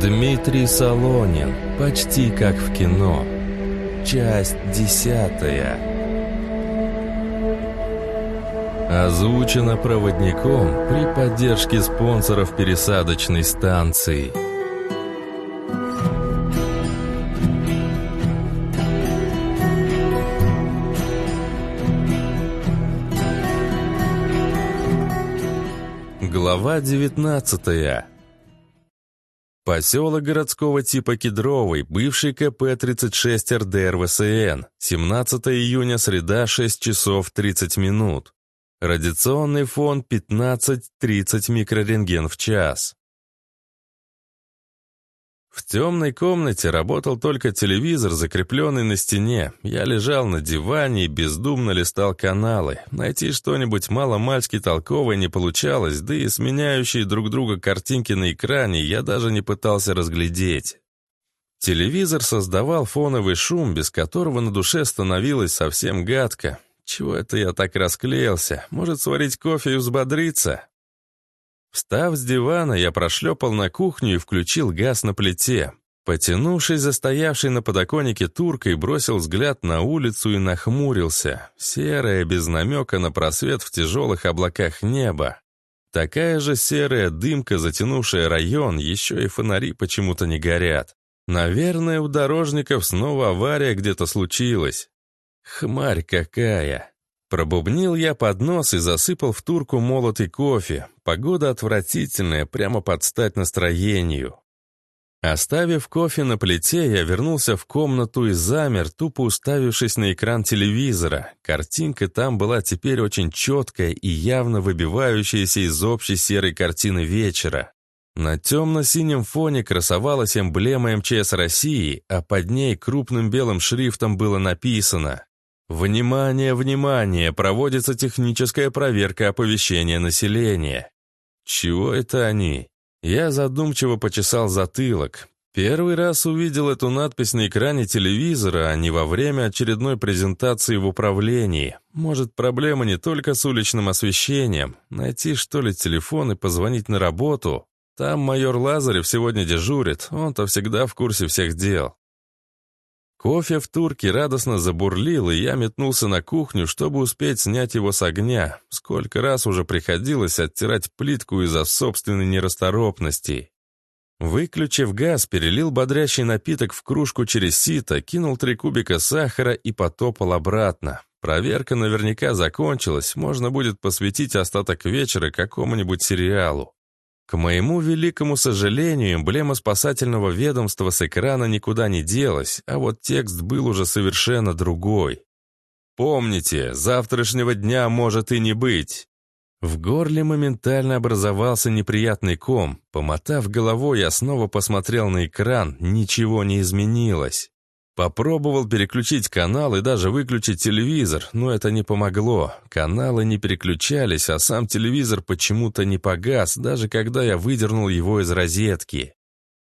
Дмитрий Солонин. Почти как в кино. Часть десятая. Озвучено проводником при поддержке спонсоров пересадочной станции. Глава девятнадцатая. Поселок городского типа Кедровый, бывший КП-36 РДР-ВСН, 17 июня, среда, 6 часов 30 минут. Радиационный фон 15-30 микрорентген в час. В темной комнате работал только телевизор, закрепленный на стене. Я лежал на диване и бездумно листал каналы. Найти что-нибудь маломальски толковое не получалось, да и сменяющие друг друга картинки на экране я даже не пытался разглядеть. Телевизор создавал фоновый шум, без которого на душе становилось совсем гадко. Чего это я так расклеился? Может, сварить кофе и взбодриться? Встав с дивана, я прошлепал на кухню и включил газ на плите. Потянувшись за стоявшей на подоконнике туркой, бросил взгляд на улицу и нахмурился. Серая, без намека на просвет в тяжелых облаках неба. Такая же серая дымка, затянувшая район, еще и фонари почему-то не горят. Наверное, у дорожников снова авария где-то случилась. Хмарь какая! Пробубнил я под нос и засыпал в турку молотый кофе. Погода отвратительная, прямо под стать настроению. Оставив кофе на плите, я вернулся в комнату и замер, тупо уставившись на экран телевизора. Картинка там была теперь очень четкая и явно выбивающаяся из общей серой картины вечера. На темно-синем фоне красовалась эмблема МЧС России, а под ней крупным белым шрифтом было написано Внимание, внимание! Проводится техническая проверка оповещения населения. Чего это они? Я задумчиво почесал затылок. Первый раз увидел эту надпись на экране телевизора, а не во время очередной презентации в управлении. Может, проблема не только с уличным освещением. Найти, что ли, телефон и позвонить на работу? Там майор Лазарев сегодня дежурит, он-то всегда в курсе всех дел. Кофе в турке радостно забурлил, и я метнулся на кухню, чтобы успеть снять его с огня. Сколько раз уже приходилось оттирать плитку из-за собственной нерасторопности. Выключив газ, перелил бодрящий напиток в кружку через сито, кинул три кубика сахара и потопал обратно. Проверка наверняка закончилась, можно будет посвятить остаток вечера какому-нибудь сериалу. К моему великому сожалению, эмблема спасательного ведомства с экрана никуда не делась, а вот текст был уже совершенно другой. «Помните, завтрашнего дня может и не быть». В горле моментально образовался неприятный ком. Помотав головой, я снова посмотрел на экран, ничего не изменилось. Попробовал переключить канал и даже выключить телевизор, но это не помогло. Каналы не переключались, а сам телевизор почему-то не погас, даже когда я выдернул его из розетки.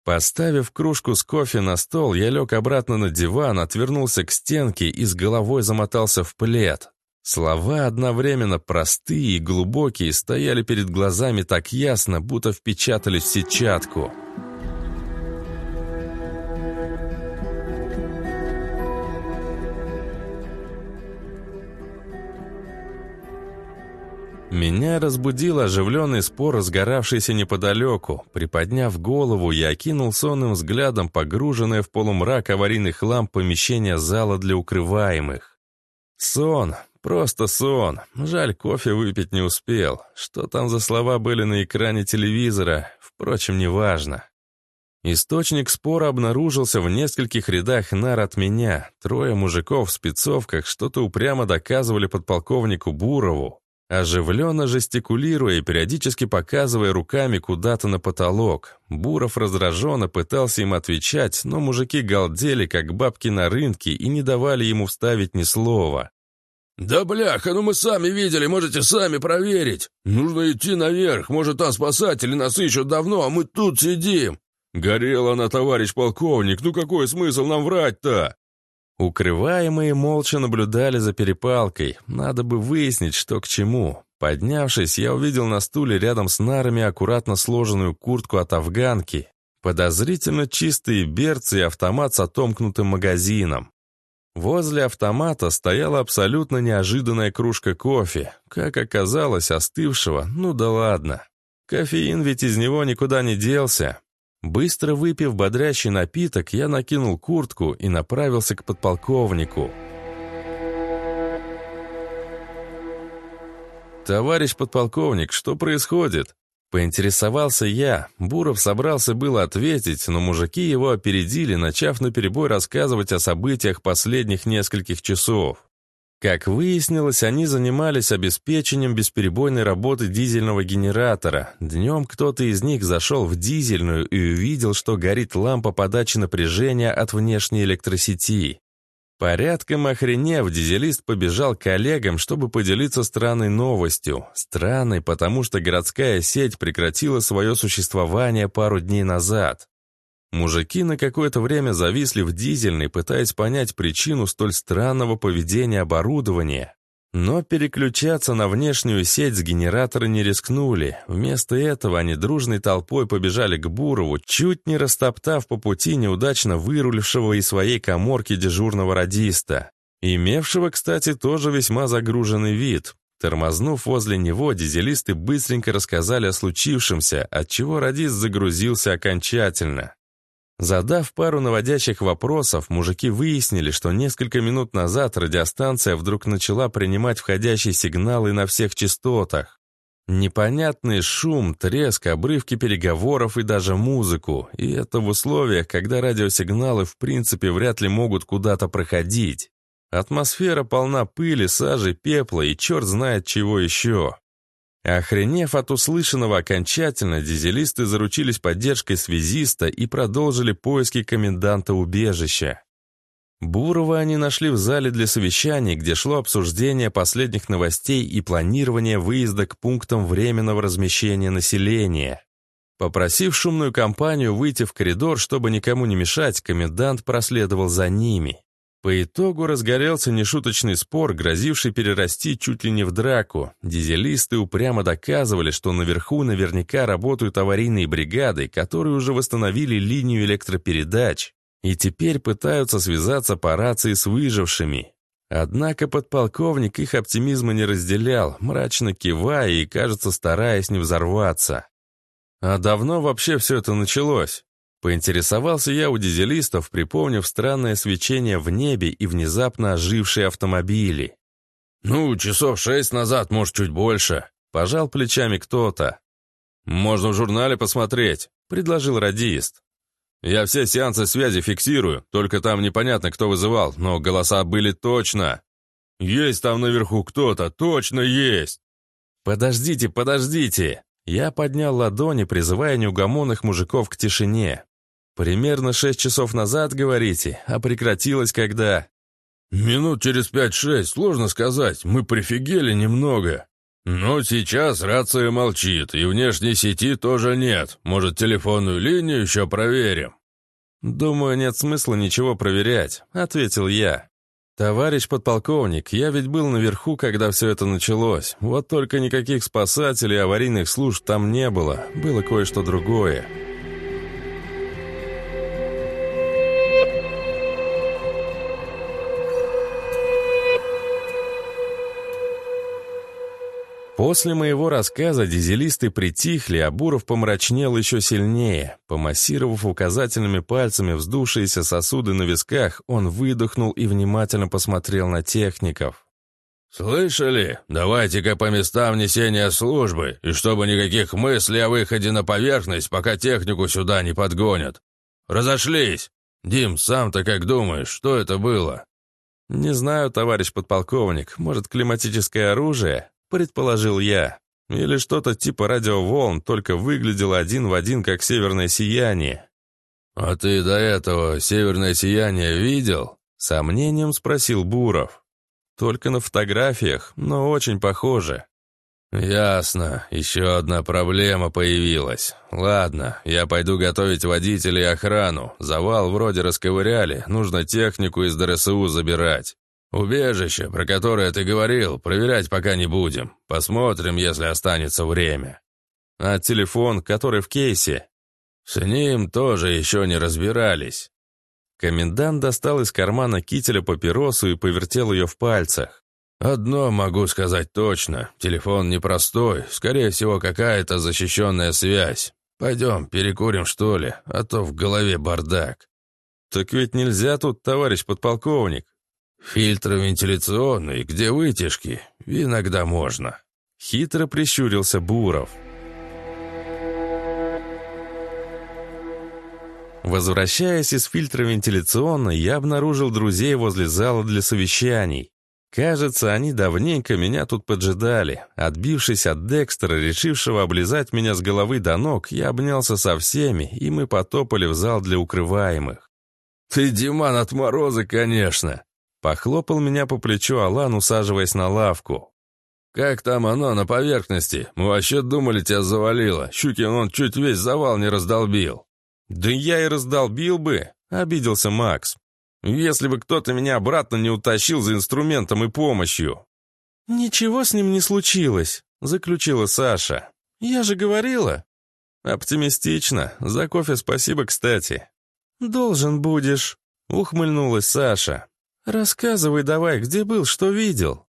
Поставив кружку с кофе на стол, я лег обратно на диван, отвернулся к стенке и с головой замотался в плед. Слова одновременно простые и глубокие стояли перед глазами так ясно, будто впечатались в сетчатку. Меня разбудил оживленный спор, разгоравшийся неподалеку. Приподняв голову, я окинул сонным взглядом погруженное в полумрак аварийных ламп помещение зала для укрываемых. Сон, просто сон. Жаль, кофе выпить не успел. Что там за слова были на экране телевизора, впрочем, неважно. Источник спора обнаружился в нескольких рядах нар от меня. Трое мужиков в спецовках что-то упрямо доказывали подполковнику Бурову. Оживленно жестикулируя и периодически показывая руками куда-то на потолок. Буров раздраженно пытался им отвечать, но мужики галдели, как бабки на рынке, и не давали ему вставить ни слова. «Да бляха, ну мы сами видели, можете сами проверить. Нужно идти наверх, может, там спасатели нас ищут давно, а мы тут сидим». «Горела она, товарищ полковник, ну какой смысл нам врать-то?» Укрываемые молча наблюдали за перепалкой. Надо бы выяснить, что к чему. Поднявшись, я увидел на стуле рядом с нарами аккуратно сложенную куртку от афганки. Подозрительно чистые берцы и автомат с отомкнутым магазином. Возле автомата стояла абсолютно неожиданная кружка кофе. Как оказалось, остывшего, ну да ладно. Кофеин ведь из него никуда не делся. Быстро выпив бодрящий напиток, я накинул куртку и направился к подполковнику. «Товарищ подполковник, что происходит?» Поинтересовался я. Буров собрался было ответить, но мужики его опередили, начав наперебой рассказывать о событиях последних нескольких часов. Как выяснилось, они занимались обеспечением бесперебойной работы дизельного генератора. Днем кто-то из них зашел в дизельную и увидел, что горит лампа подачи напряжения от внешней электросети. Порядком охренев, дизелист побежал к коллегам, чтобы поделиться странной новостью. Странной, потому что городская сеть прекратила свое существование пару дней назад. Мужики на какое-то время зависли в дизельной, пытаясь понять причину столь странного поведения оборудования. Но переключаться на внешнюю сеть с генератора не рискнули. Вместо этого они дружной толпой побежали к Бурову, чуть не растоптав по пути неудачно вырулившего из своей коморки дежурного радиста. Имевшего, кстати, тоже весьма загруженный вид. Тормознув возле него, дизелисты быстренько рассказали о случившемся, отчего радист загрузился окончательно. Задав пару наводящих вопросов, мужики выяснили, что несколько минут назад радиостанция вдруг начала принимать входящие сигналы на всех частотах. Непонятный шум, треск, обрывки переговоров и даже музыку. И это в условиях, когда радиосигналы в принципе вряд ли могут куда-то проходить. Атмосфера полна пыли, сажи, пепла и черт знает чего еще. Охренев от услышанного окончательно, дизелисты заручились поддержкой связиста и продолжили поиски коменданта убежища. Бурова они нашли в зале для совещаний, где шло обсуждение последних новостей и планирование выезда к пунктам временного размещения населения. Попросив шумную компанию выйти в коридор, чтобы никому не мешать, комендант проследовал за ними. По итогу разгорелся нешуточный спор, грозивший перерасти чуть ли не в драку. Дизелисты упрямо доказывали, что наверху наверняка работают аварийные бригады, которые уже восстановили линию электропередач и теперь пытаются связаться по рации с выжившими. Однако подполковник их оптимизма не разделял, мрачно кивая и, кажется, стараясь не взорваться. А давно вообще все это началось? Поинтересовался я у дизелистов, припомнив странное свечение в небе и внезапно ожившие автомобили. «Ну, часов шесть назад, может, чуть больше», — пожал плечами кто-то. «Можно в журнале посмотреть», — предложил радист. «Я все сеансы связи фиксирую, только там непонятно, кто вызывал, но голоса были точно. Есть там наверху кто-то, точно есть!» «Подождите, подождите!» Я поднял ладони, призывая неугомонных мужиков к тишине. «Примерно шесть часов назад, говорите, а прекратилось когда?» «Минут через пять-шесть, сложно сказать, мы прифигели немного. Но сейчас рация молчит, и внешней сети тоже нет. Может, телефонную линию еще проверим?» «Думаю, нет смысла ничего проверять», — ответил я. «Товарищ подполковник, я ведь был наверху, когда все это началось. Вот только никаких спасателей аварийных служб там не было. Было кое-что другое». После моего рассказа дизелисты притихли, а Буров помрачнел еще сильнее. Помассировав указательными пальцами вздувшиеся сосуды на висках, он выдохнул и внимательно посмотрел на техников. «Слышали? Давайте-ка по местам несения службы, и чтобы никаких мыслей о выходе на поверхность, пока технику сюда не подгонят. Разошлись! Дим, сам-то как думаешь, что это было?» «Не знаю, товарищ подполковник, может, климатическое оружие?» Предположил я. Или что-то типа радиоволн, только выглядело один в один, как северное сияние. «А ты до этого северное сияние видел?» Сомнением спросил Буров. «Только на фотографиях, но очень похоже». «Ясно. Еще одна проблема появилась. Ладно, я пойду готовить водителей и охрану. Завал вроде расковыряли, нужно технику из ДРСУ забирать. «Убежище, про которое ты говорил, проверять пока не будем. Посмотрим, если останется время». «А телефон, который в кейсе?» С ним тоже еще не разбирались. Комендант достал из кармана кителя папиросу и повертел ее в пальцах. «Одно могу сказать точно. Телефон непростой. Скорее всего, какая-то защищенная связь. Пойдем, перекурим, что ли, а то в голове бардак». «Так ведь нельзя тут, товарищ подполковник». «Фильтры вентиляционные, где вытяжки? Иногда можно». Хитро прищурился Буров. Возвращаясь из фильтра вентиляционной, я обнаружил друзей возле зала для совещаний. Кажется, они давненько меня тут поджидали. Отбившись от Декстера, решившего облизать меня с головы до ног, я обнялся со всеми, и мы потопали в зал для укрываемых. «Ты, Диман, от мороза, конечно!» Похлопал меня по плечу Алан, усаживаясь на лавку. «Как там оно на поверхности? Мы вообще думали, тебя завалило. Щукин он чуть весь завал не раздолбил». «Да я и раздолбил бы», — обиделся Макс. «Если бы кто-то меня обратно не утащил за инструментом и помощью». «Ничего с ним не случилось», — заключила Саша. «Я же говорила». «Оптимистично. За кофе спасибо, кстати». «Должен будешь», — ухмыльнулась Саша. «Рассказывай давай, где был, что видел».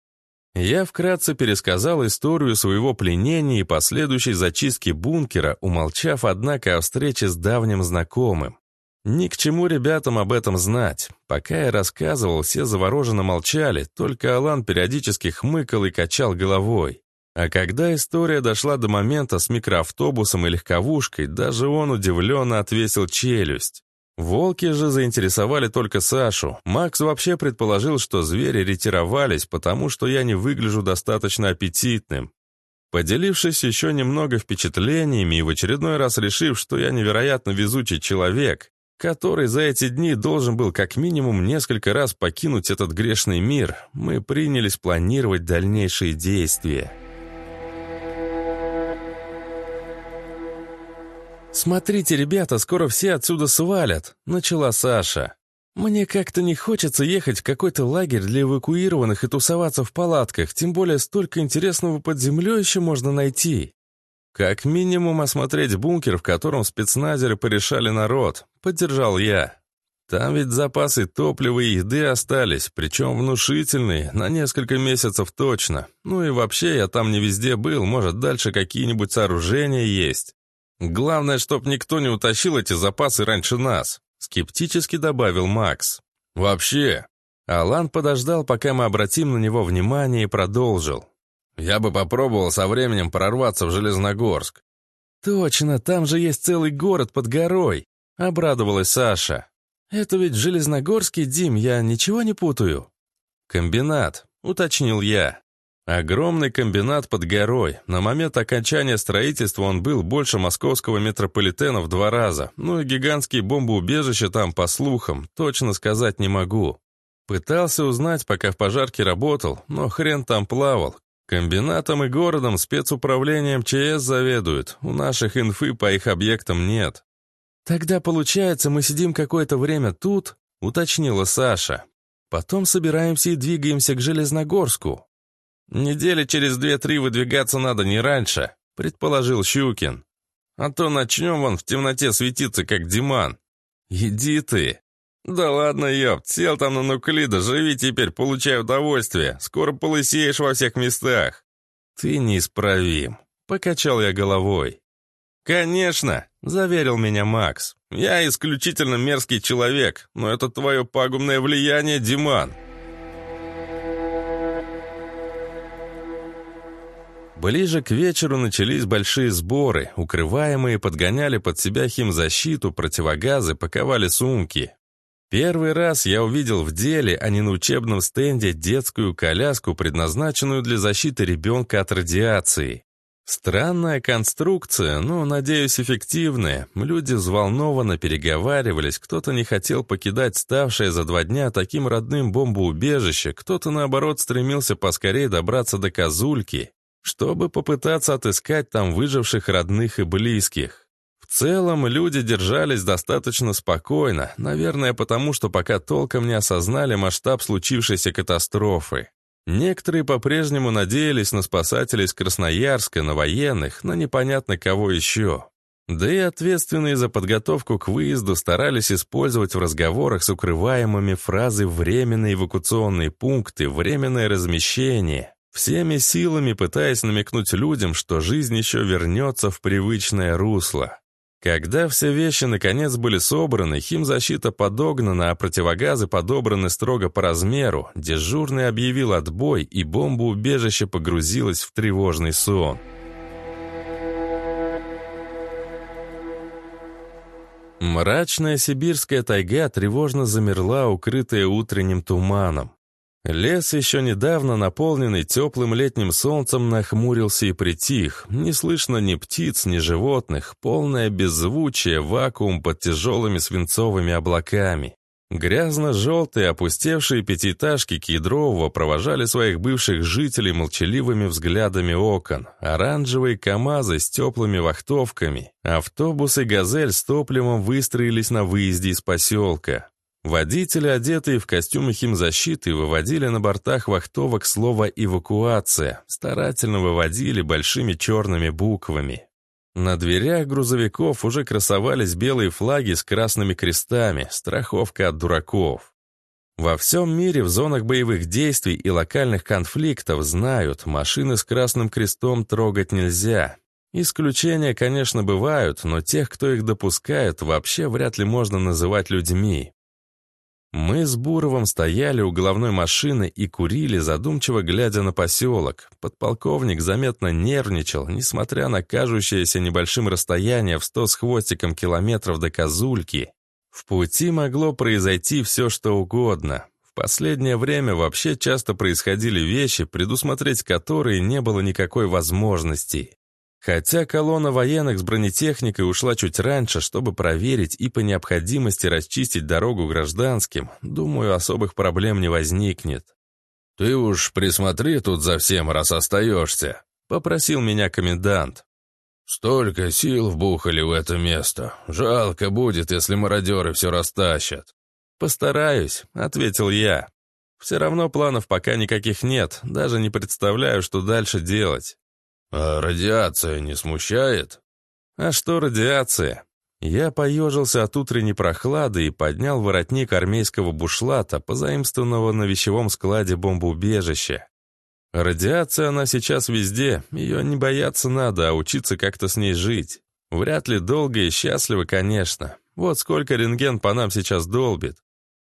Я вкратце пересказал историю своего пленения и последующей зачистки бункера, умолчав, однако, о встрече с давним знакомым. Ни к чему ребятам об этом знать. Пока я рассказывал, все завороженно молчали, только Алан периодически хмыкал и качал головой. А когда история дошла до момента с микроавтобусом и легковушкой, даже он удивленно отвесил челюсть. Волки же заинтересовали только Сашу. Макс вообще предположил, что звери ретировались, потому что я не выгляжу достаточно аппетитным. Поделившись еще немного впечатлениями и в очередной раз решив, что я невероятно везучий человек, который за эти дни должен был как минимум несколько раз покинуть этот грешный мир, мы принялись планировать дальнейшие действия. «Смотрите, ребята, скоро все отсюда свалят», — начала Саша. «Мне как-то не хочется ехать в какой-то лагерь для эвакуированных и тусоваться в палатках, тем более столько интересного под землей еще можно найти. Как минимум осмотреть бункер, в котором спецназеры порешали народ», — поддержал я. «Там ведь запасы топлива и еды остались, причем внушительные, на несколько месяцев точно. Ну и вообще я там не везде был, может дальше какие-нибудь сооружения есть». «Главное, чтоб никто не утащил эти запасы раньше нас», — скептически добавил Макс. «Вообще...» Алан подождал, пока мы обратим на него внимание, и продолжил. «Я бы попробовал со временем прорваться в Железногорск». «Точно, там же есть целый город под горой», — обрадовалась Саша. «Это ведь Железногорский, Дим, я ничего не путаю?» «Комбинат», — уточнил я. Огромный комбинат под горой. На момент окончания строительства он был больше московского метрополитена в два раза. Ну и гигантские бомбоубежища там, по слухам, точно сказать не могу. Пытался узнать, пока в пожарке работал, но хрен там плавал. Комбинатом и городом спецуправлением ЧС заведуют. У наших инфы по их объектам нет. «Тогда, получается, мы сидим какое-то время тут?» — уточнила Саша. «Потом собираемся и двигаемся к Железногорску». «Недели через две-три выдвигаться надо не раньше», — предположил Щукин. «А то начнем вон в темноте светиться, как Диман». «Иди ты». «Да ладно, ёпт, сел там на нуклида, живи теперь, получай удовольствие. Скоро полысеешь во всех местах». «Ты неисправим», — покачал я головой. «Конечно», — заверил меня Макс. «Я исключительно мерзкий человек, но это твое пагубное влияние, Диман». Ближе к вечеру начались большие сборы, укрываемые подгоняли под себя химзащиту, противогазы, паковали сумки. Первый раз я увидел в деле, а не на учебном стенде, детскую коляску, предназначенную для защиты ребенка от радиации. Странная конструкция, но, надеюсь, эффективная. Люди взволнованно переговаривались, кто-то не хотел покидать ставшее за два дня таким родным бомбоубежище, кто-то, наоборот, стремился поскорее добраться до Козульки чтобы попытаться отыскать там выживших родных и близких. В целом, люди держались достаточно спокойно, наверное, потому что пока толком не осознали масштаб случившейся катастрофы. Некоторые по-прежнему надеялись на спасателей из Красноярска, на военных, на непонятно кого еще. Да и ответственные за подготовку к выезду старались использовать в разговорах с укрываемыми фразы «временные эвакуационные пункты», «временное размещение», всеми силами пытаясь намекнуть людям, что жизнь еще вернется в привычное русло. Когда все вещи наконец были собраны, химзащита подогнана, а противогазы подобраны строго по размеру, дежурный объявил отбой, и бомбоубежище погрузилось в тревожный сон. Мрачная сибирская тайга тревожно замерла, укрытая утренним туманом. Лес, еще недавно наполненный теплым летним солнцем, нахмурился и притих. Не слышно ни птиц, ни животных, полное беззвучие, вакуум под тяжелыми свинцовыми облаками. Грязно-желтые опустевшие пятиэтажки Кедрового провожали своих бывших жителей молчаливыми взглядами окон, оранжевые КАМАЗы с теплыми вахтовками, автобусы «Газель» с топливом выстроились на выезде из поселка. Водители, одетые в костюмы химзащиты, выводили на бортах вахтовок слово «эвакуация», старательно выводили большими черными буквами. На дверях грузовиков уже красовались белые флаги с красными крестами, страховка от дураков. Во всем мире в зонах боевых действий и локальных конфликтов знают, машины с красным крестом трогать нельзя. Исключения, конечно, бывают, но тех, кто их допускает, вообще вряд ли можно называть людьми. Мы с Буровым стояли у головной машины и курили, задумчиво глядя на поселок. Подполковник заметно нервничал, несмотря на кажущееся небольшим расстояние в сто с хвостиком километров до Козульки. В пути могло произойти все, что угодно. В последнее время вообще часто происходили вещи, предусмотреть которые не было никакой возможности. Хотя колонна военных с бронетехникой ушла чуть раньше, чтобы проверить и по необходимости расчистить дорогу гражданским, думаю, особых проблем не возникнет. «Ты уж присмотри тут за всем, раз остаешься», — попросил меня комендант. «Столько сил вбухали в это место. Жалко будет, если мародеры все растащат». «Постараюсь», — ответил я. «Все равно планов пока никаких нет, даже не представляю, что дальше делать». «А радиация не смущает?» «А что радиация?» Я поежился от утренней прохлады и поднял воротник армейского бушлата, позаимствованного на вещевом складе бомбоубежища. Радиация она сейчас везде, ее не бояться надо, а учиться как-то с ней жить. Вряд ли долго и счастливо, конечно. Вот сколько рентген по нам сейчас долбит.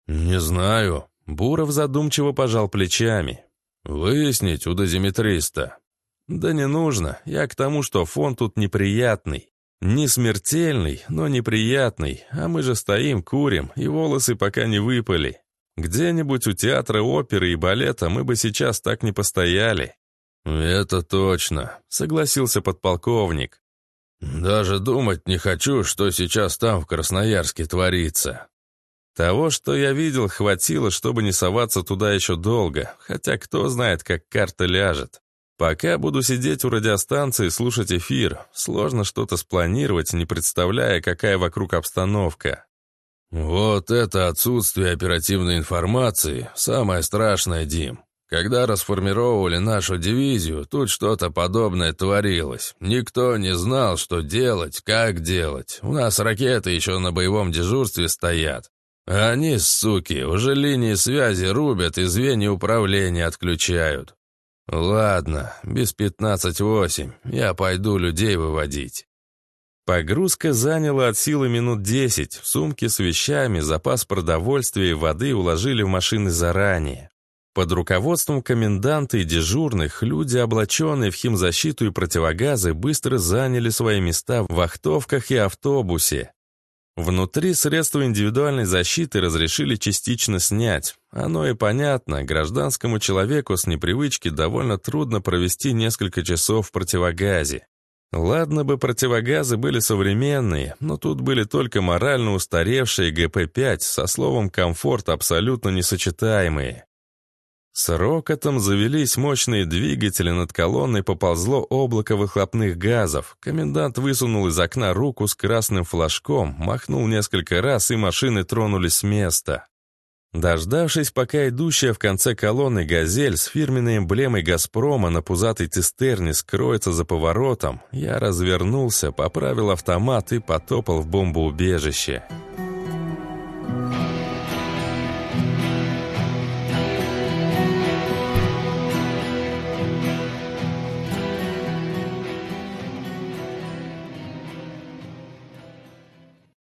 «Не знаю». Буров задумчиво пожал плечами. «Выяснить у дозиметриста. «Да не нужно. Я к тому, что фон тут неприятный. Не смертельный, но неприятный. А мы же стоим, курим, и волосы пока не выпали. Где-нибудь у театра оперы и балета мы бы сейчас так не постояли». «Это точно», — согласился подполковник. «Даже думать не хочу, что сейчас там, в Красноярске, творится». Того, что я видел, хватило, чтобы не соваться туда еще долго, хотя кто знает, как карта ляжет. Пока буду сидеть у радиостанции и слушать эфир, сложно что-то спланировать, не представляя, какая вокруг обстановка. Вот это отсутствие оперативной информации – самое страшное, Дим. Когда расформировали нашу дивизию, тут что-то подобное творилось. Никто не знал, что делать, как делать. У нас ракеты еще на боевом дежурстве стоят. Они, суки, уже линии связи рубят и звенья управления отключают. «Ладно, без пятнадцать восемь. Я пойду людей выводить». Погрузка заняла от силы минут десять. В сумке с вещами, запас продовольствия и воды уложили в машины заранее. Под руководством коменданта и дежурных люди, облаченные в химзащиту и противогазы, быстро заняли свои места в вахтовках и автобусе. Внутри средства индивидуальной защиты разрешили частично снять. Оно и понятно, гражданскому человеку с непривычки довольно трудно провести несколько часов в противогазе. Ладно бы противогазы были современные, но тут были только морально устаревшие ГП-5 со словом «комфорт» абсолютно несочетаемые. С рокотом завелись мощные двигатели, над колонной поползло облако выхлопных газов. Комендант высунул из окна руку с красным флажком, махнул несколько раз, и машины тронулись с места. Дождавшись, пока идущая в конце колонны «Газель» с фирменной эмблемой «Газпрома» на пузатой цистерне скроется за поворотом, я развернулся, поправил автомат и потопал в бомбоубежище.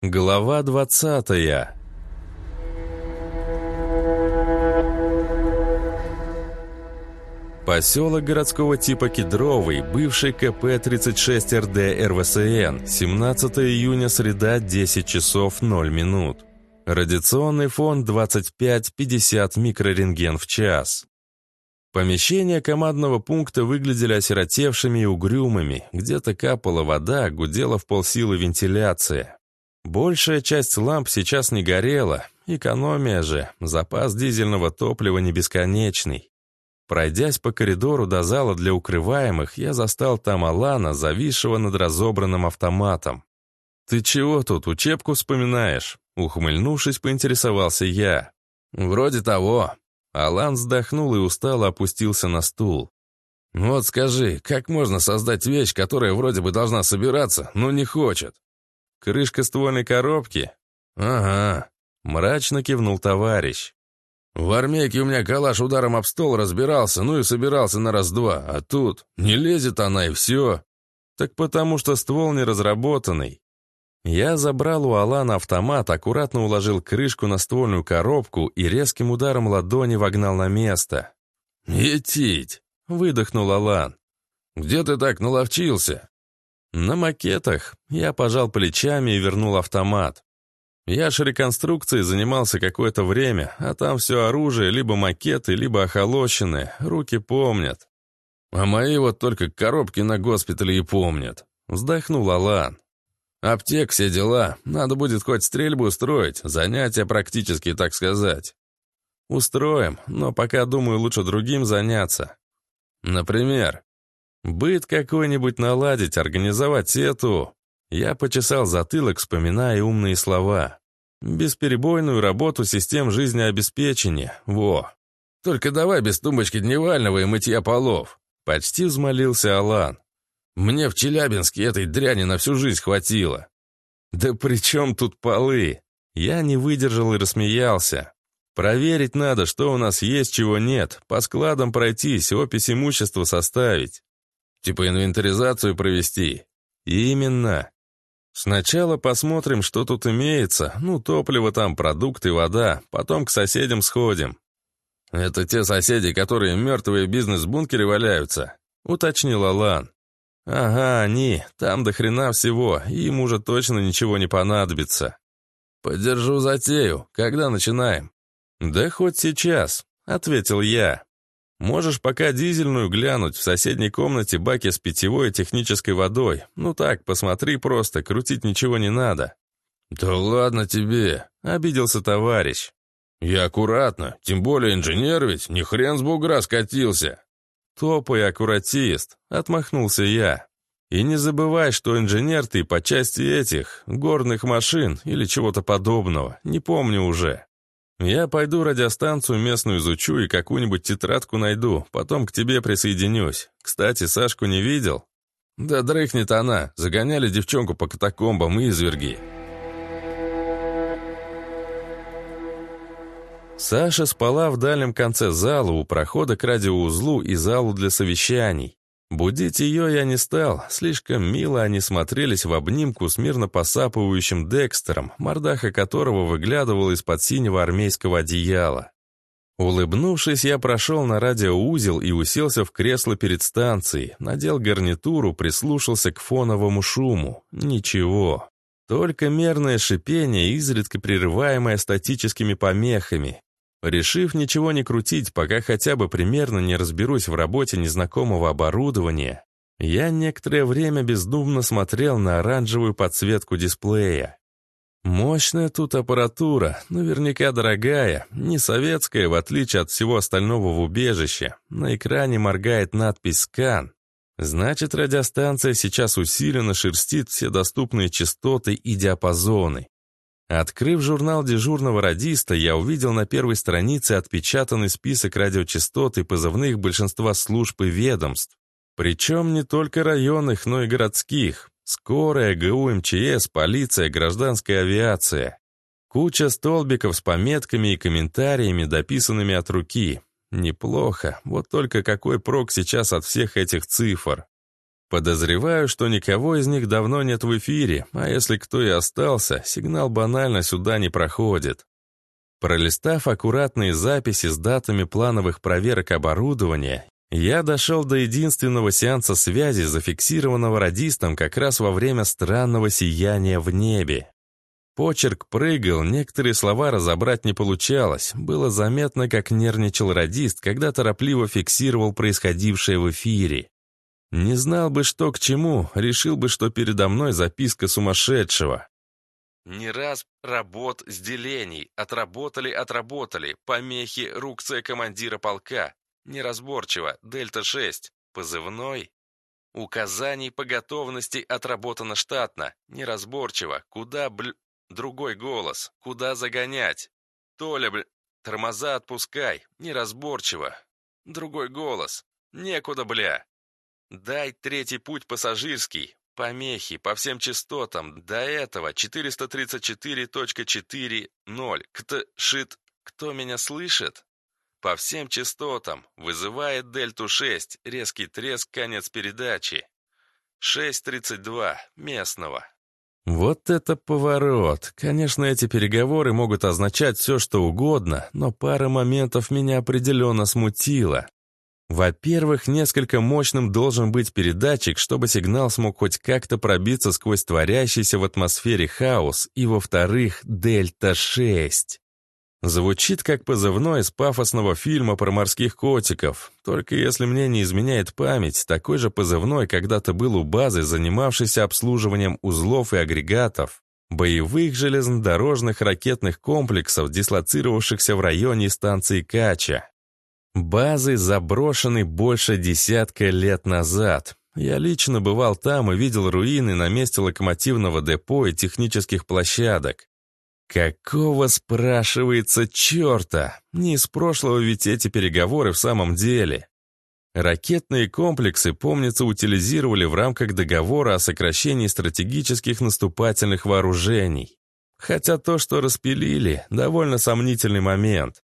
Глава двадцатая Поселок городского типа Кедровый, бывший КП-36РД РВСН, 17 июня, среда, 10 часов 0 минут. Радиационный фон 25-50 микрорентген в час. Помещения командного пункта выглядели осиротевшими и угрюмыми, где-то капала вода, гудела в полсилы вентиляция. Большая часть ламп сейчас не горела, экономия же, запас дизельного топлива не бесконечный. Пройдясь по коридору до зала для укрываемых, я застал там Алана, зависшего над разобранным автоматом. «Ты чего тут, учебку вспоминаешь?» Ухмыльнувшись, поинтересовался я. «Вроде того». Алан вздохнул и устало опустился на стул. «Вот скажи, как можно создать вещь, которая вроде бы должна собираться, но не хочет?» «Крышка ствольной коробки?» «Ага», — мрачно кивнул товарищ. В армейке у меня калаш ударом об стол разбирался, ну и собирался на раз-два, а тут не лезет она и все. Так потому что ствол не разработанный. Я забрал у Алана автомат, аккуратно уложил крышку на ствольную коробку и резким ударом ладони вогнал на место. «Етить!» — выдохнул Алан. «Где ты так наловчился?» «На макетах». Я пожал плечами и вернул автомат. Я ж реконструкцией занимался какое-то время, а там все оружие либо макеты, либо охолощенные, руки помнят. А мои вот только коробки на госпитале и помнят. Вздохнул Алан. Аптек, все дела. Надо будет хоть стрельбу устроить, занятия практически, так сказать. Устроим, но пока, думаю, лучше другим заняться. Например, быт какой-нибудь наладить, организовать эту... Я почесал затылок, вспоминая умные слова. Бесперебойную работу систем жизнеобеспечения. Во. Только давай без тумбочки дневального и мытья полов. Почти взмолился Алан. Мне в Челябинске этой дряни на всю жизнь хватило. Да при чем тут полы? Я не выдержал и рассмеялся. Проверить надо, что у нас есть, чего нет, по складам пройтись, опись имущества составить. Типа инвентаризацию провести. Именно. Сначала посмотрим, что тут имеется. Ну, топливо там, продукты, вода. Потом к соседям сходим. Это те соседи, которые мертвые в бизнес-бункере валяются, уточнил Алан. Ага, они. Там до хрена всего. Им уже точно ничего не понадобится. Поддержу затею. Когда начинаем? Да хоть сейчас, ответил я. Можешь пока дизельную глянуть, в соседней комнате баки с питьевой и технической водой. Ну так, посмотри просто, крутить ничего не надо». «Да ладно тебе», — обиделся товарищ. «Я аккуратно, тем более инженер ведь, ни хрен с бугра скатился». «Топай, аккуратист», — отмахнулся я. «И не забывай, что инженер ты по части этих, горных машин или чего-то подобного, не помню уже». Я пойду радиостанцию местную изучу и какую-нибудь тетрадку найду, потом к тебе присоединюсь. Кстати, Сашку не видел? Да дрыхнет она, загоняли девчонку по катакомбам и изверги. Саша спала в дальнем конце зала у прохода к радиоузлу и залу для совещаний. Будить ее я не стал, слишком мило они смотрелись в обнимку с мирно посапывающим Декстером, мордаха которого выглядывал из-под синего армейского одеяла. Улыбнувшись, я прошел на радиоузел и уселся в кресло перед станцией, надел гарнитуру, прислушался к фоновому шуму. Ничего. Только мерное шипение, изредка прерываемое статическими помехами. Решив ничего не крутить, пока хотя бы примерно не разберусь в работе незнакомого оборудования, я некоторое время бездумно смотрел на оранжевую подсветку дисплея. Мощная тут аппаратура, наверняка дорогая, не советская, в отличие от всего остального в убежище. На экране моргает надпись «Скан». Значит, радиостанция сейчас усиленно шерстит все доступные частоты и диапазоны. Открыв журнал дежурного радиста, я увидел на первой странице отпечатанный список радиочастот и позывных большинства служб и ведомств. Причем не только районных, но и городских. Скорая, ГУ, МЧС, полиция, гражданская авиация. Куча столбиков с пометками и комментариями, дописанными от руки. Неплохо, вот только какой прок сейчас от всех этих цифр. Подозреваю, что никого из них давно нет в эфире, а если кто и остался, сигнал банально сюда не проходит. Пролистав аккуратные записи с датами плановых проверок оборудования, я дошел до единственного сеанса связи, зафиксированного радистом как раз во время странного сияния в небе. Почерк прыгал, некоторые слова разобрать не получалось. Было заметно, как нервничал радист, когда торопливо фиксировал происходившее в эфире. Не знал бы, что к чему, решил бы, что передо мной записка сумасшедшего. Не раз работ с делений, отработали, отработали, помехи рукция командира полка, неразборчиво, Дельта-6, позывной. Указаний по готовности отработано штатно, неразборчиво, куда бл... Другой голос. Куда загонять? Толя, бля... Тормоза отпускай. Неразборчиво. Другой голос. Некуда, бля. Дай третий путь пассажирский. Помехи по всем частотам. До этого 434.40. Кт шит. Кто меня слышит? По всем частотам. Вызывает Дельту-6. Резкий треск, конец передачи. 6.32. Местного. Вот это поворот. Конечно, эти переговоры могут означать все, что угодно, но пара моментов меня определенно смутила. Во-первых, несколько мощным должен быть передатчик, чтобы сигнал смог хоть как-то пробиться сквозь творящийся в атмосфере хаос, и во-вторых, Дельта-6. Звучит как позывной из пафосного фильма про морских котиков. Только если мне не изменяет память, такой же позывной когда-то был у базы, занимавшейся обслуживанием узлов и агрегатов, боевых железнодорожных ракетных комплексов, дислоцировавшихся в районе станции Кача. Базы заброшены больше десятка лет назад. Я лично бывал там и видел руины на месте локомотивного депо и технических площадок. Какого, спрашивается, черта? Не из прошлого ведь эти переговоры в самом деле. Ракетные комплексы, помнится, утилизировали в рамках договора о сокращении стратегических наступательных вооружений. Хотя то, что распилили, довольно сомнительный момент.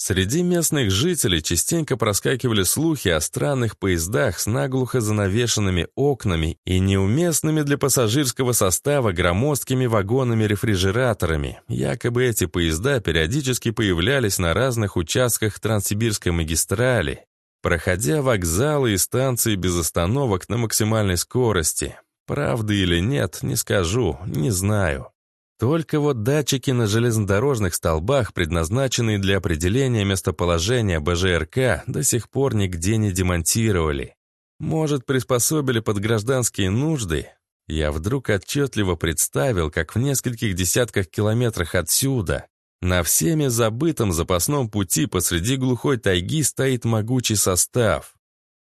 Среди местных жителей частенько проскакивали слухи о странных поездах с наглухо занавешенными окнами и неуместными для пассажирского состава громоздкими вагонами-рефрижераторами. Якобы эти поезда периодически появлялись на разных участках Транссибирской магистрали, проходя вокзалы и станции без остановок на максимальной скорости. Правда или нет, не скажу, не знаю. Только вот датчики на железнодорожных столбах, предназначенные для определения местоположения БЖРК, до сих пор нигде не демонтировали. Может, приспособили под гражданские нужды? Я вдруг отчетливо представил, как в нескольких десятках километрах отсюда, на всеми забытом запасном пути посреди глухой тайги стоит могучий состав.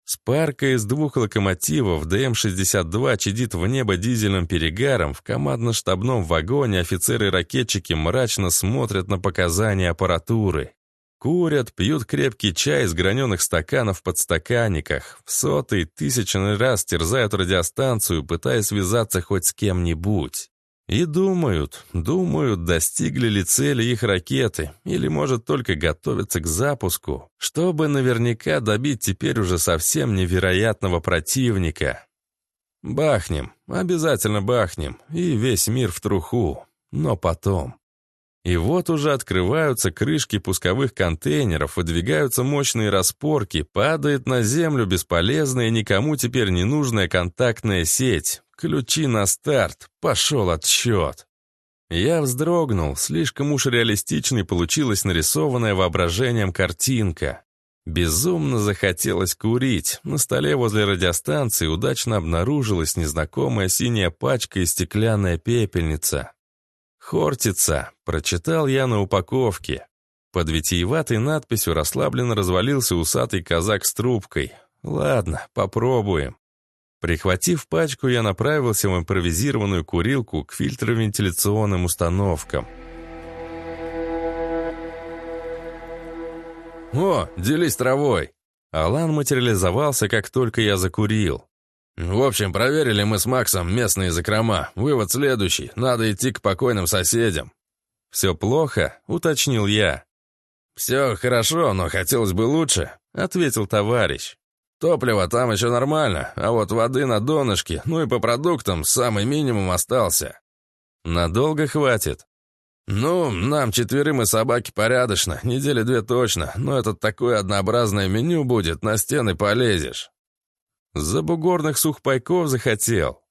С парка из двух локомотивов ДМ-62 чадит в небо дизельным перегаром, в командно-штабном вагоне офицеры-ракетчики мрачно смотрят на показания аппаратуры. Курят, пьют крепкий чай из граненых стаканов в подстаканниках, в сотый, тысячный раз терзают радиостанцию, пытаясь связаться хоть с кем-нибудь. И думают, думают, достигли ли цели их ракеты, или, может, только готовятся к запуску, чтобы наверняка добить теперь уже совсем невероятного противника. Бахнем, обязательно бахнем, и весь мир в труху, но потом. И вот уже открываются крышки пусковых контейнеров, выдвигаются мощные распорки, падает на землю бесполезная, никому теперь не нужная контактная сеть. Ключи на старт, пошел отсчет. Я вздрогнул, слишком уж реалистичной получилась нарисованная воображением картинка. Безумно захотелось курить. На столе возле радиостанции удачно обнаружилась незнакомая синяя пачка и стеклянная пепельница. «Хортица», — прочитал я на упаковке. Под витиеватой надписью расслабленно развалился усатый казак с трубкой. «Ладно, попробуем». Прихватив пачку, я направился в импровизированную курилку к фильтровентиляционным установкам. «О, делись травой!» Алан материализовался, как только я закурил. «В общем, проверили мы с Максом местные закрома. Вывод следующий. Надо идти к покойным соседям». «Все плохо?» — уточнил я. «Все хорошо, но хотелось бы лучше», — ответил товарищ. Топливо там еще нормально, а вот воды на донышке, ну и по продуктам самый минимум остался. Надолго хватит? Ну, нам четверым и собаки порядочно, недели две точно, но это такое однообразное меню будет, на стены полезешь. За бугорных сухпайков захотел.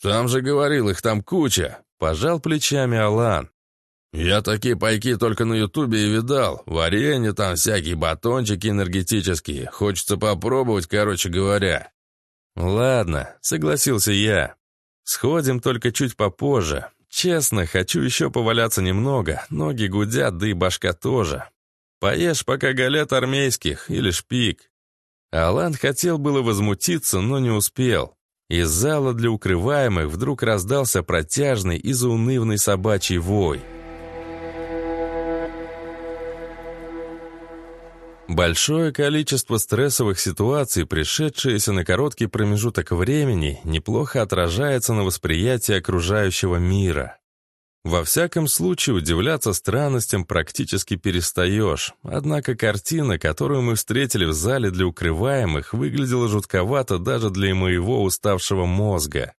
Сам же говорил, их там куча, пожал плечами Алан. «Я такие пайки только на ютубе и видал. Варенье там всякие, батончики энергетические. Хочется попробовать, короче говоря». «Ладно», — согласился я. «Сходим только чуть попозже. Честно, хочу еще поваляться немного. Ноги гудят, да и башка тоже. Поешь пока галет армейских или шпик». Алан хотел было возмутиться, но не успел. Из зала для укрываемых вдруг раздался протяжный и заунывный собачий вой. Большое количество стрессовых ситуаций, пришедшиеся на короткий промежуток времени, неплохо отражается на восприятии окружающего мира. Во всяком случае, удивляться странностям практически перестаешь, однако картина, которую мы встретили в зале для укрываемых, выглядела жутковато даже для моего уставшего мозга.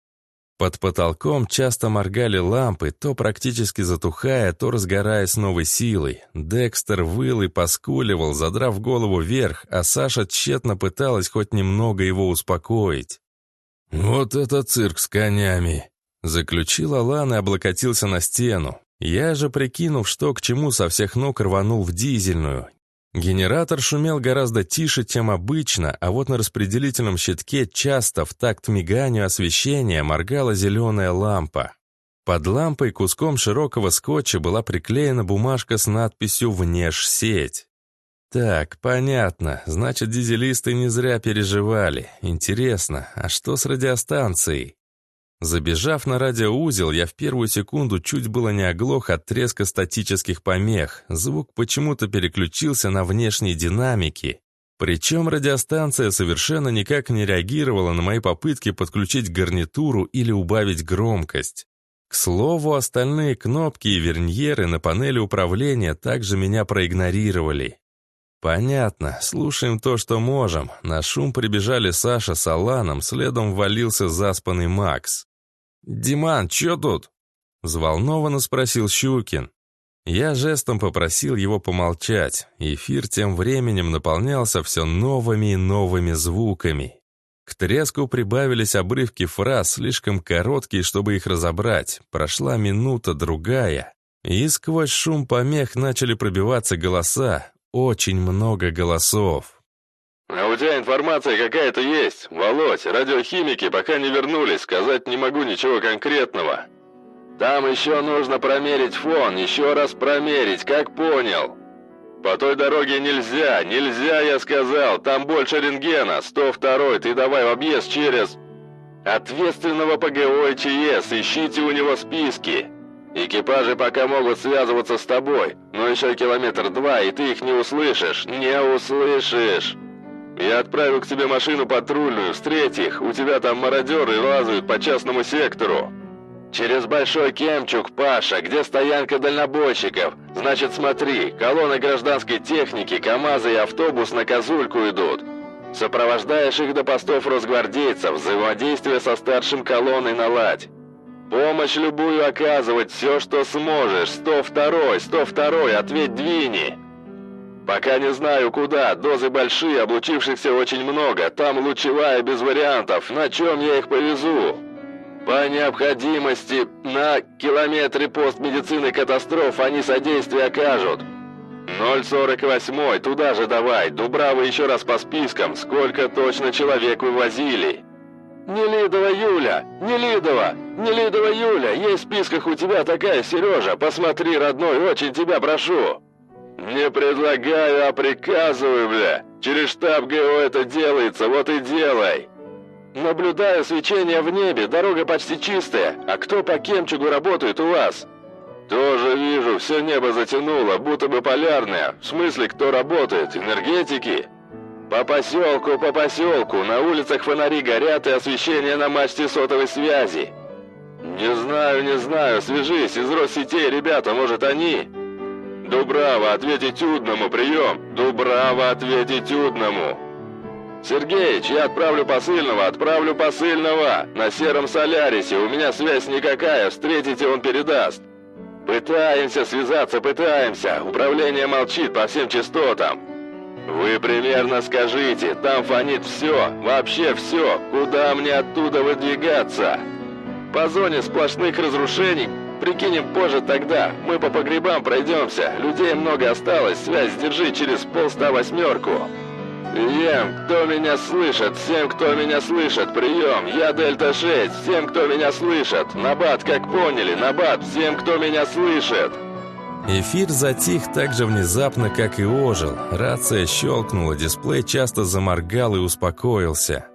Под потолком часто моргали лампы, то практически затухая, то разгораясь новой силой. Декстер выл и поскуливал, задрав голову вверх, а Саша тщетно пыталась хоть немного его успокоить. «Вот это цирк с конями!» Заключил Алан и облокотился на стену. Я же, прикинув, что к чему, со всех ног рванул в дизельную. Генератор шумел гораздо тише, чем обычно, а вот на распределительном щитке часто в такт миганию освещения моргала зеленая лампа. Под лампой куском широкого скотча была приклеена бумажка с надписью «Внешсеть». Так, понятно. Значит, дизелисты не зря переживали. Интересно, а что с радиостанцией? Забежав на радиоузел, я в первую секунду чуть было не оглох от треска статических помех. Звук почему-то переключился на внешние динамики. Причем радиостанция совершенно никак не реагировала на мои попытки подключить гарнитуру или убавить громкость. К слову, остальные кнопки и верньеры на панели управления также меня проигнорировали. Понятно, слушаем то, что можем. На шум прибежали Саша с Аланом, следом ввалился заспанный Макс. «Диман, чё тут?» — взволнованно спросил Щукин. Я жестом попросил его помолчать. Эфир тем временем наполнялся все новыми и новыми звуками. К треску прибавились обрывки фраз, слишком короткие, чтобы их разобрать. Прошла минута, другая. И сквозь шум помех начали пробиваться голоса. Очень много голосов. «А у тебя информация какая-то есть? Володь, радиохимики пока не вернулись, сказать не могу ничего конкретного. Там еще нужно промерить фон, еще раз промерить, как понял. По той дороге нельзя, нельзя, я сказал, там больше рентгена, 102 ты давай в объезд через... Ответственного ПГО ЧС, ищите у него списки. Экипажи пока могут связываться с тобой, но еще километр два, и ты их не услышишь, не услышишь». Я отправил к тебе машину патрульную. Встреть их. У тебя там мародеры лазают по частному сектору. Через Большой Кемчук, Паша, где стоянка дальнобойщиков. Значит, смотри, колонны гражданской техники, КАМАЗы и автобус на Козульку идут. Сопровождаешь их до постов росгвардейцев, взаимодействие со старшим колонной наладь. Помощь любую оказывать, все, что сможешь. 102-й, 102-й, ответь двини. «Пока не знаю куда. Дозы большие, облучившихся очень много. Там лучевая без вариантов. На чем я их повезу?» «По необходимости, на километре пост медицины катастроф они содействие окажут». «048, туда же давай. Дубрава еще раз по спискам. Сколько точно человек вывозили?» «Нелидова Юля! Нелидова! Нелидова Юля! Есть в списках у тебя такая, Сережа! Посмотри, родной, очень тебя прошу!» «Не предлагаю, а приказываю, бля! Через штаб ГО это делается, вот и делай!» Наблюдаю свечение в небе, дорога почти чистая. А кто по Кемчугу работает у вас?» «Тоже вижу, все небо затянуло, будто бы полярное. В смысле, кто работает? Энергетики?» «По поселку, по поселку, на улицах фонари горят и освещение на мачте сотовой связи». «Не знаю, не знаю, свяжись, из Россетей, ребята, может они?» «Дубрава, ответить Удному, прием! Дубрава, ответить Удному!» «Сергеич, я отправлю посыльного, отправлю посыльного! На Сером Солярисе, у меня связь никакая, встретите, он передаст!» «Пытаемся связаться, пытаемся! Управление молчит по всем частотам!» «Вы примерно скажите, там фонит все, вообще все, куда мне оттуда выдвигаться?» «По зоне сплошных разрушений, прикинем позже тогда, мы по погребам пройдемся, людей много осталось, связь держи через полста восьмерку». «Ем, кто меня слышит, всем, кто меня слышит, прием, я Дельта-6, всем, кто меня слышит, Набат, как поняли, Набат, всем, кто меня слышит!» Эфир затих так же внезапно, как и ожил. Рация щелкнула, дисплей часто заморгал и успокоился.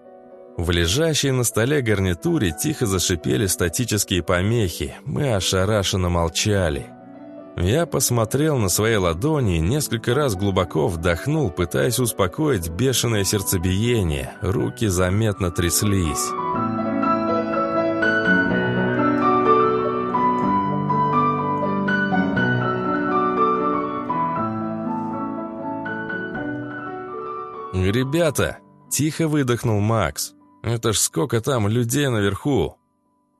В лежащей на столе гарнитуре тихо зашипели статические помехи. Мы ошарашенно молчали. Я посмотрел на свои ладони и несколько раз глубоко вдохнул, пытаясь успокоить бешеное сердцебиение. Руки заметно тряслись. «Ребята!» – тихо выдохнул Макс. «Это ж сколько там людей наверху!»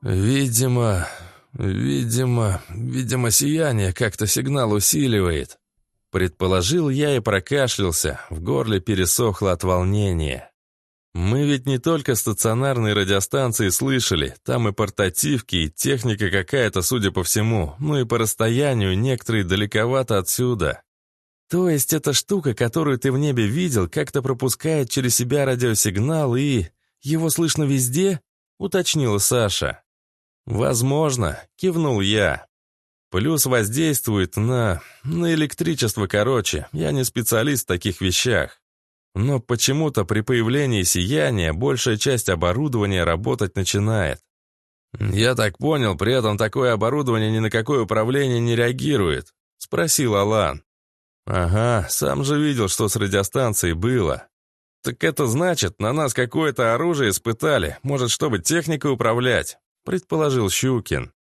«Видимо, «Видимо, видимо, сияние как-то сигнал усиливает», предположил я и прокашлялся, в горле пересохло от волнения. Мы ведь не только стационарные радиостанции слышали, там и портативки, и техника какая-то, судя по всему, ну и по расстоянию некоторые далековато отсюда. То есть эта штука, которую ты в небе видел, как-то пропускает через себя радиосигнал и... Его слышно везде? Уточнила Саша. «Возможно», — кивнул я. «Плюс воздействует на... на электричество, короче. Я не специалист в таких вещах. Но почему-то при появлении сияния большая часть оборудования работать начинает. «Я так понял, при этом такое оборудование ни на какое управление не реагирует?» — спросил Алан. «Ага, сам же видел, что с радиостанцией было. Так это значит, на нас какое-то оружие испытали, может, чтобы техникой управлять предположил Щукин.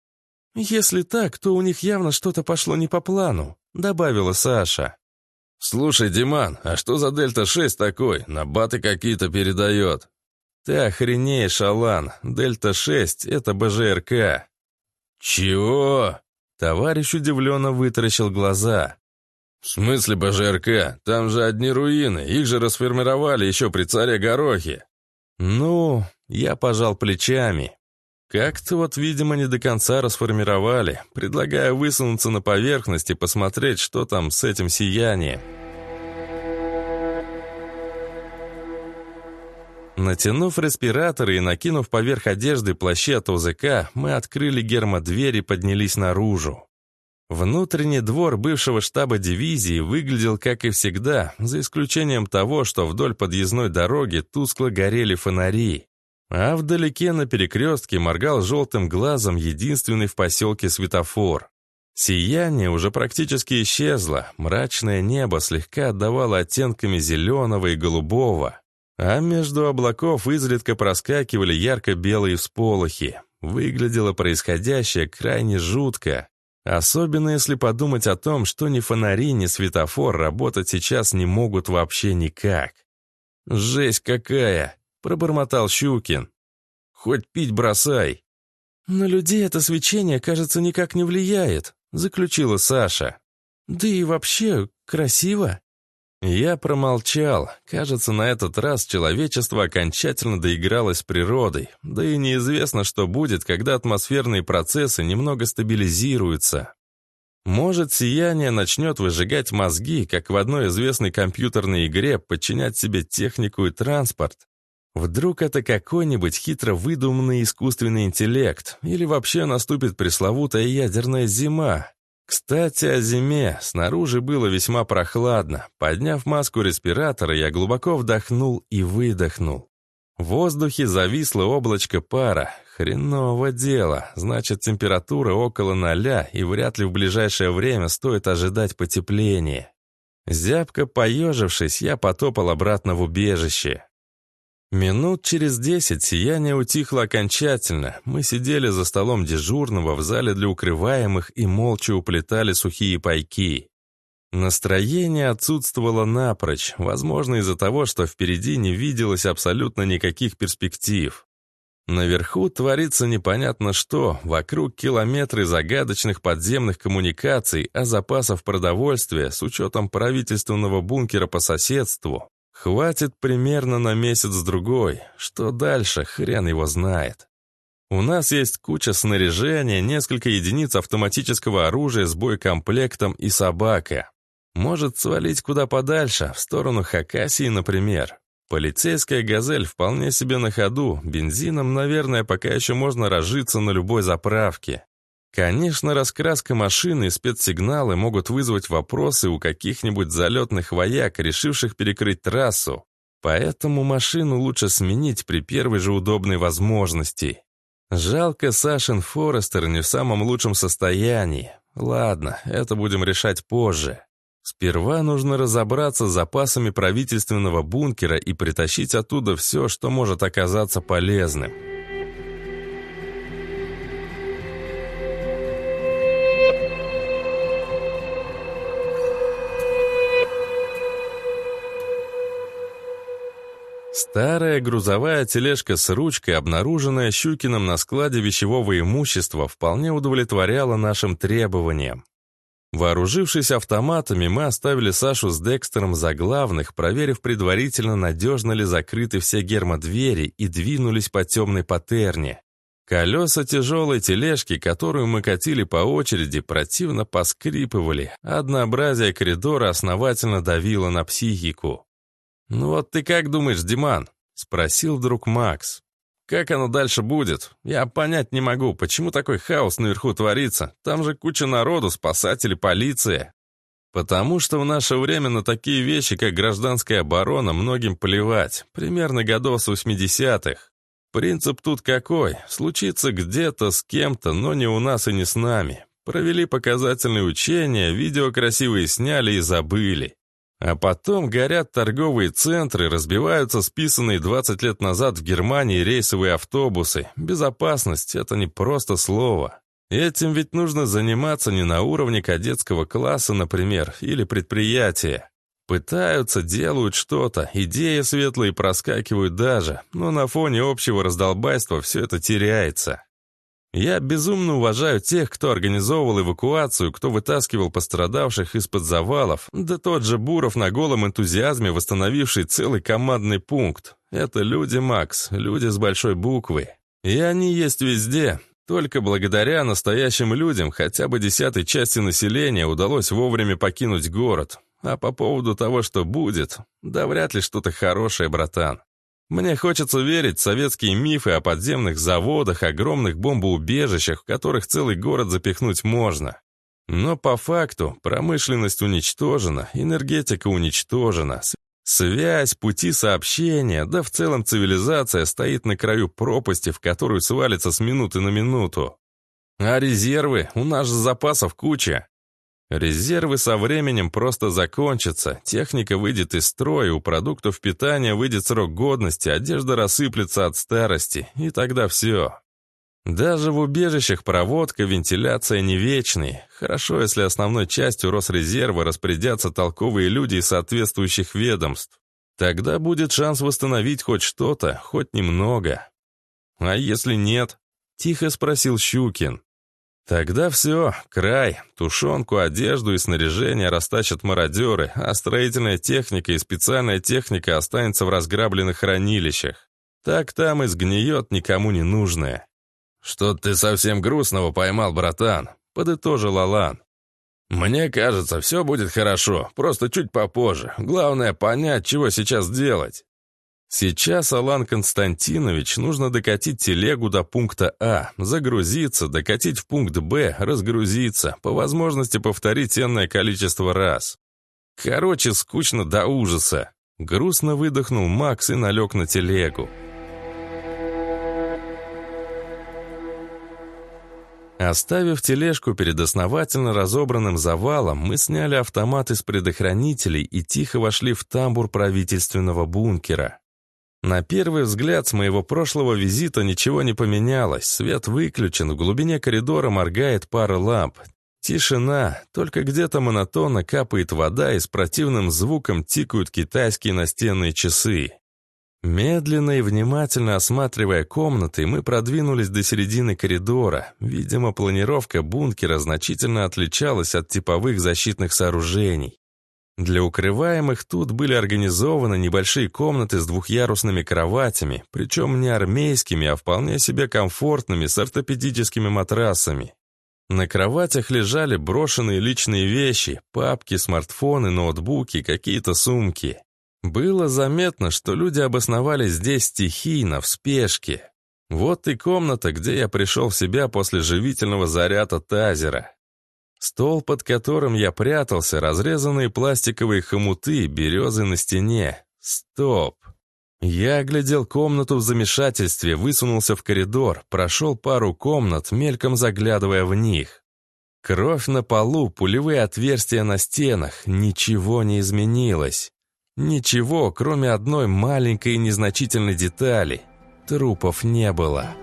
«Если так, то у них явно что-то пошло не по плану», — добавила Саша. «Слушай, Диман, а что за Дельта-6 такой? На баты какие-то передает». «Ты охренеешь, Алан. Дельта-6 — это БЖРК». «Чего?» Товарищ удивленно вытаращил глаза. «В смысле БЖРК? Там же одни руины, их же расформировали еще при царе Горохе». «Ну...» — я пожал плечами. Как-то вот, видимо, не до конца расформировали. Предлагаю высунуться на поверхность и посмотреть, что там с этим сиянием. Натянув респираторы и накинув поверх одежды плащи от ОЗК, мы открыли гермодверь и поднялись наружу. Внутренний двор бывшего штаба дивизии выглядел как и всегда, за исключением того, что вдоль подъездной дороги тускло горели фонари. А вдалеке на перекрестке моргал желтым глазом единственный в поселке светофор. Сияние уже практически исчезло, мрачное небо слегка отдавало оттенками зеленого и голубого, а между облаков изредка проскакивали ярко-белые всполохи. Выглядело происходящее крайне жутко, особенно если подумать о том, что ни фонари, ни светофор работать сейчас не могут вообще никак. Жесть какая! — пробормотал Щукин. «Хоть пить бросай». «На людей это свечение, кажется, никак не влияет», — заключила Саша. «Да и вообще красиво». Я промолчал. Кажется, на этот раз человечество окончательно доигралось с природой. Да и неизвестно, что будет, когда атмосферные процессы немного стабилизируются. Может, сияние начнет выжигать мозги, как в одной известной компьютерной игре, подчинять себе технику и транспорт. Вдруг это какой-нибудь хитро выдуманный искусственный интеллект, или вообще наступит пресловутая ядерная зима. Кстати, о зиме. Снаружи было весьма прохладно. Подняв маску респиратора, я глубоко вдохнул и выдохнул. В воздухе зависло облачко пара. Хреново дело. Значит, температура около ноля, и вряд ли в ближайшее время стоит ожидать потепления. Зябко поежившись, я потопал обратно в убежище. Минут через десять сияние утихло окончательно. Мы сидели за столом дежурного в зале для укрываемых и молча уплетали сухие пайки. Настроение отсутствовало напрочь, возможно из-за того, что впереди не виделось абсолютно никаких перспектив. Наверху творится непонятно что, вокруг километры загадочных подземных коммуникаций, а запасов продовольствия с учетом правительственного бункера по соседству хватит примерно на месяц-другой. Что дальше, хрен его знает. У нас есть куча снаряжения, несколько единиц автоматического оружия с боекомплектом и собака. Может свалить куда подальше, в сторону Хакасии, например. Полицейская «Газель» вполне себе на ходу, бензином, наверное, пока еще можно разжиться на любой заправке. Конечно, раскраска машины и спецсигналы могут вызвать вопросы у каких-нибудь залетных вояк, решивших перекрыть трассу. Поэтому машину лучше сменить при первой же удобной возможности. Жалко, Сашин Форестер не в самом лучшем состоянии. Ладно, это будем решать позже. Сперва нужно разобраться с запасами правительственного бункера и притащить оттуда все, что может оказаться полезным. Старая грузовая тележка с ручкой, обнаруженная Щукиным на складе вещевого имущества, вполне удовлетворяла нашим требованиям. Вооружившись автоматами, мы оставили Сашу с Декстером за главных, проверив предварительно, надежно ли закрыты все гермодвери, и двинулись по темной патерне. Колеса тяжелой тележки, которую мы катили по очереди, противно поскрипывали, однообразие коридора основательно давило на психику. «Ну вот ты как думаешь, Диман?» — спросил вдруг Макс. Как оно дальше будет? Я понять не могу, почему такой хаос наверху творится. Там же куча народу, спасатели, полиция. Потому что в наше время на такие вещи, как гражданская оборона, многим плевать. Примерно годов с 80-х. Принцип тут какой? Случится где-то, с кем-то, но не у нас и не с нами. Провели показательные учения, видео красивые сняли и забыли. А потом горят торговые центры, разбиваются списанные 20 лет назад в Германии рейсовые автобусы. Безопасность — это не просто слово. Этим ведь нужно заниматься не на уровне кадетского класса, например, или предприятия. Пытаются, делают что-то, идеи светлые проскакивают даже, но на фоне общего раздолбайства все это теряется. Я безумно уважаю тех, кто организовывал эвакуацию, кто вытаскивал пострадавших из-под завалов, да тот же Буров на голом энтузиазме, восстановивший целый командный пункт. Это люди, Макс, люди с большой буквы. И они есть везде. Только благодаря настоящим людям хотя бы десятой части населения удалось вовремя покинуть город. А по поводу того, что будет, да вряд ли что-то хорошее, братан. Мне хочется верить в советские мифы о подземных заводах, огромных бомбоубежищах, в которых целый город запихнуть можно. Но по факту промышленность уничтожена, энергетика уничтожена, связь, пути сообщения, да в целом цивилизация стоит на краю пропасти, в которую свалится с минуты на минуту. А резервы? У нас же запасов куча. Резервы со временем просто закончатся, техника выйдет из строя, у продуктов питания выйдет срок годности, одежда рассыплется от старости, и тогда все. Даже в убежищах проводка, вентиляция не вечные. Хорошо, если основной частью Росрезерва распорядятся толковые люди из соответствующих ведомств. Тогда будет шанс восстановить хоть что-то, хоть немного. А если нет? Тихо спросил Щукин. Тогда все, край. Тушенку, одежду и снаряжение растащат мародеры, а строительная техника и специальная техника останется в разграбленных хранилищах. Так там и сгниет никому не нужное. «Что ты совсем грустного поймал, братан?» — подытожил Алан. «Мне кажется, все будет хорошо, просто чуть попозже. Главное понять, чего сейчас делать». Сейчас, Алан Константинович, нужно докатить телегу до пункта А, загрузиться, докатить в пункт Б, разгрузиться, по возможности повторить энное количество раз. Короче, скучно до ужаса. Грустно выдохнул Макс и налег на телегу. Оставив тележку перед основательно разобранным завалом, мы сняли автоматы с предохранителей и тихо вошли в тамбур правительственного бункера. На первый взгляд с моего прошлого визита ничего не поменялось. Свет выключен, в глубине коридора моргает пара ламп. Тишина, только где-то монотонно капает вода и с противным звуком тикают китайские настенные часы. Медленно и внимательно осматривая комнаты, мы продвинулись до середины коридора. Видимо, планировка бункера значительно отличалась от типовых защитных сооружений. Для укрываемых тут были организованы небольшие комнаты с двухъярусными кроватями, причем не армейскими, а вполне себе комфортными, с ортопедическими матрасами. На кроватях лежали брошенные личные вещи, папки, смартфоны, ноутбуки, какие-то сумки. Было заметно, что люди обосновались здесь стихийно, в спешке. Вот и комната, где я пришел в себя после живительного заряда тазера. Стол, под которым я прятался, разрезанные пластиковые хомуты, березы на стене. Стоп. Я оглядел комнату в замешательстве, высунулся в коридор, прошел пару комнат, мельком заглядывая в них. Кровь на полу, пулевые отверстия на стенах, ничего не изменилось. Ничего, кроме одной маленькой и незначительной детали. Трупов не было.